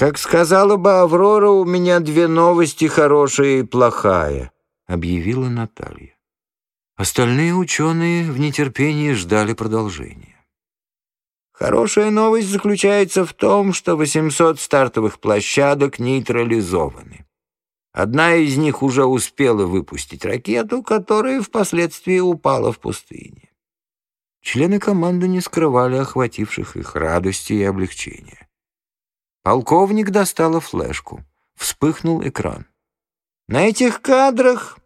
«Как сказала бы Аврора, у меня две новости, хорошая и плохая», — объявила Наталья. Остальные ученые в нетерпении ждали продолжения. Хорошая новость заключается в том, что 800 стартовых площадок нейтрализованы. Одна из них уже успела выпустить ракету, которая впоследствии упала в пустыне. Члены команды не скрывали охвативших их радости и облегчения. Полковник достала флешку. Вспыхнул экран. На этих кадрах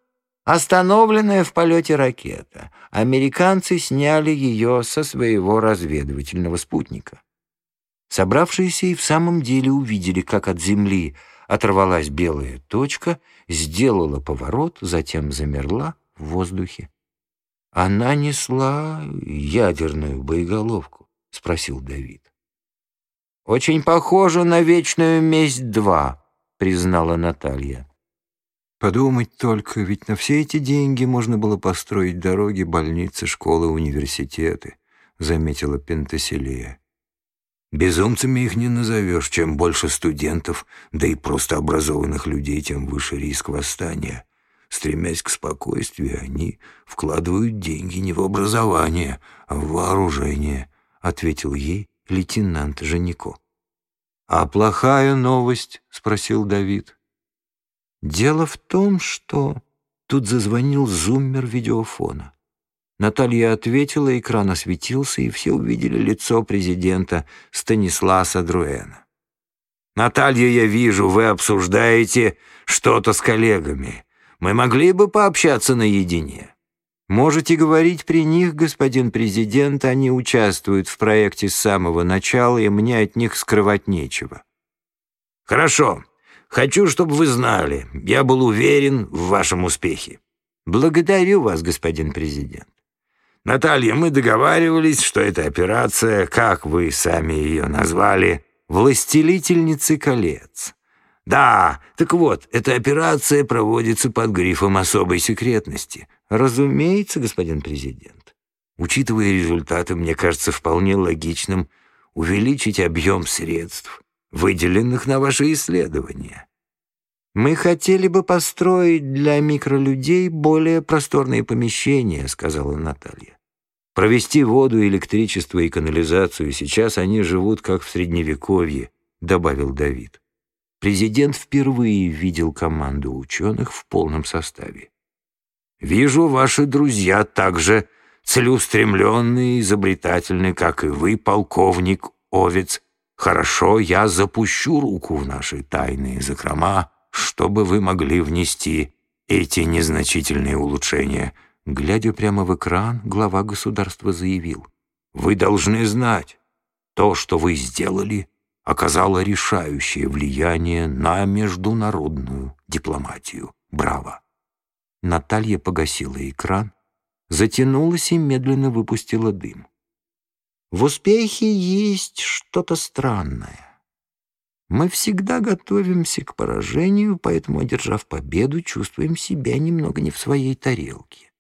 Остановленная в полете ракета. Американцы сняли ее со своего разведывательного спутника. Собравшиеся и в самом деле увидели, как от Земли оторвалась белая точка, сделала поворот, затем замерла в воздухе. «Она несла ядерную боеголовку?» — спросил Давид. «Очень похоже на вечную месть-2», — признала Наталья. Подумать только, ведь на все эти деньги можно было построить дороги, больницы, школы, университеты, заметила Пентаселия. Безумцами их не назовешь. Чем больше студентов, да и просто образованных людей, тем выше риск восстания. Стремясь к спокойствию, они вкладывают деньги не в образование, а в вооружение, ответил ей лейтенант Женико. «А плохая новость?» — спросил Давид. Дело в том, что... Тут зазвонил зуммер видеофона. Наталья ответила, экран осветился, и все увидели лицо президента Станисласа Друэна. «Наталья, я вижу, вы обсуждаете что-то с коллегами. Мы могли бы пообщаться наедине». «Можете говорить при них, господин президент, они участвуют в проекте с самого начала, и мне от них скрывать нечего». «Хорошо. Хочу, чтобы вы знали, я был уверен в вашем успехе. Благодарю вас, господин президент. Наталья, мы договаривались, что эта операция, как вы сами ее назвали, «Властелительницы колец». Да, так вот, эта операция проводится под грифом особой секретности. Разумеется, господин президент. Учитывая результаты, мне кажется вполне логичным увеличить объем средств, выделенных на ваши исследования. «Мы хотели бы построить для микролюдей более просторные помещения», — сказала Наталья. «Провести воду, электричество и канализацию. Сейчас они живут, как в Средневековье», — добавил Давид. Президент впервые видел команду ученых в полном составе. «Вижу, ваши друзья также целеустремленные и изобретательны, как и вы, полковник Овец», Хорошо, я запущу руку в наши тайные закрома, чтобы вы могли внести эти незначительные улучшения. Глядя прямо в экран, глава государства заявил, «Вы должны знать, то, что вы сделали, оказало решающее влияние на международную дипломатию. Браво!» Наталья погасила экран, затянулась и медленно выпустила дым. В успехе есть что-то странное. Мы всегда готовимся к поражению, поэтому, одержав победу, чувствуем себя немного не в своей тарелке.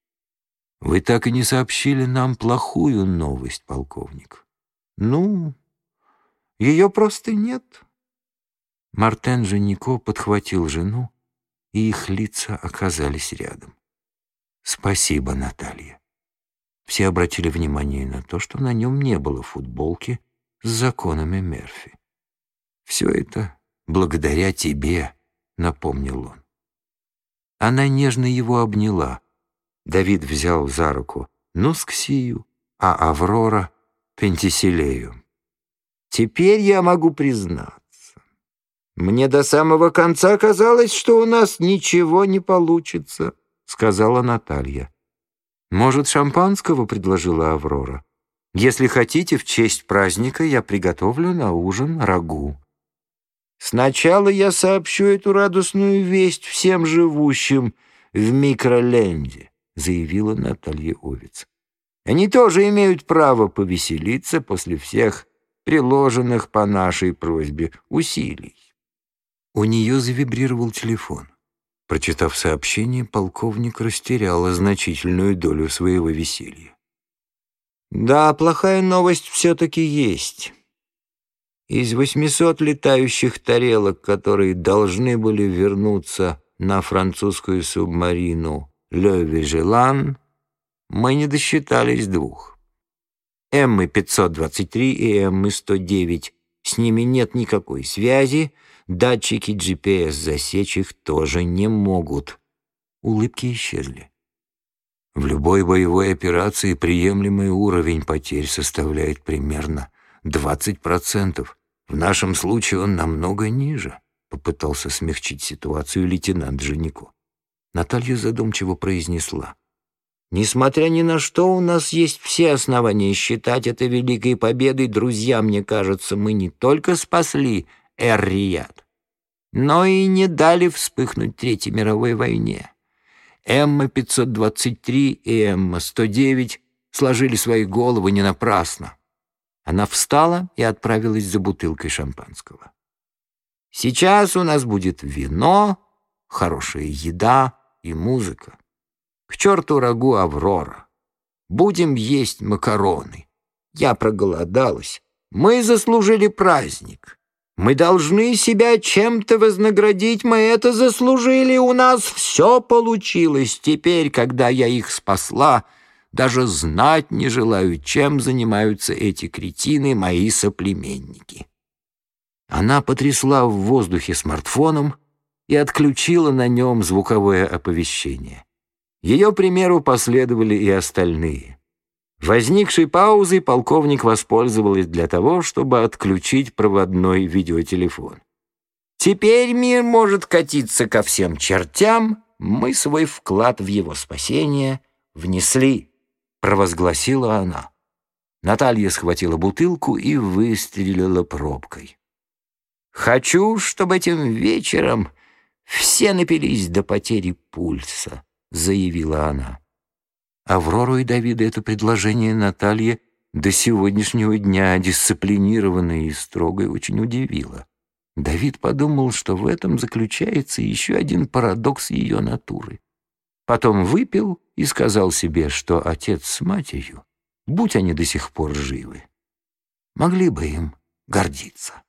Вы так и не сообщили нам плохую новость, полковник. Ну, ее просто нет. Мартен Женико подхватил жену, и их лица оказались рядом. Спасибо, Наталья. Все обратили внимание на то, что на нем не было футболки с законами Мерфи. «Все это благодаря тебе», — напомнил он. Она нежно его обняла. Давид взял за руку Нусксию, а Аврора — Пентиселею. «Теперь я могу признаться. Мне до самого конца казалось, что у нас ничего не получится», — сказала Наталья. «Может, шампанского?» — предложила Аврора. «Если хотите, в честь праздника я приготовлю на ужин рагу». «Сначала я сообщу эту радостную весть всем живущим в микроленде», — заявила Наталья Овец. «Они тоже имеют право повеселиться после всех приложенных по нашей просьбе усилий». У нее завибрировал телефон. Прочитав сообщение, полковник растерял значительную долю своего веселья. «Да, плохая новость все-таки есть. Из 800 летающих тарелок, которые должны были вернуться на французскую субмарину «Ле Вижелан», мы не досчитались двух. М-523 и М-109. С ними нет никакой связи, датчики GPS засечь их тоже не могут. Улыбки исчезли. В любой боевой операции приемлемый уровень потерь составляет примерно 20%. В нашем случае он намного ниже, попытался смягчить ситуацию лейтенант Женико. Наталья задумчиво произнесла. Несмотря ни на что, у нас есть все основания считать это великой победой. Друзья, мне кажется, мы не только спасли Эр-Рияд, но и не дали вспыхнуть Третьей мировой войне. Эмма-523 и Эмма-109 сложили свои головы не напрасно. Она встала и отправилась за бутылкой шампанского. «Сейчас у нас будет вино, хорошая еда и музыка. К черту рагу Аврора. Будем есть макароны. Я проголодалась. Мы заслужили праздник. Мы должны себя чем-то вознаградить, мы это заслужили, у нас все получилось. Теперь, когда я их спасла, даже знать не желаю, чем занимаются эти кретины, мои соплеменники». Она потрясла в воздухе смартфоном и отключила на нем звуковое оповещение. Ее примеру последовали и остальные. Возникшей паузой полковник воспользовалась для того, чтобы отключить проводной видеотелефон. «Теперь мир может катиться ко всем чертям, мы свой вклад в его спасение внесли» провозгласила она. Наталья схватила бутылку и выстрелила пробкой. «Хочу, чтобы этим вечером все напились до потери пульса», — заявила она. Аврору и Давида это предложение Натальи до сегодняшнего дня дисциплинированной и строгой очень удивило. Давид подумал, что в этом заключается еще один парадокс ее натуры. Потом выпил и сказал себе, что отец с матерью, будь они до сих пор живы, могли бы им гордиться.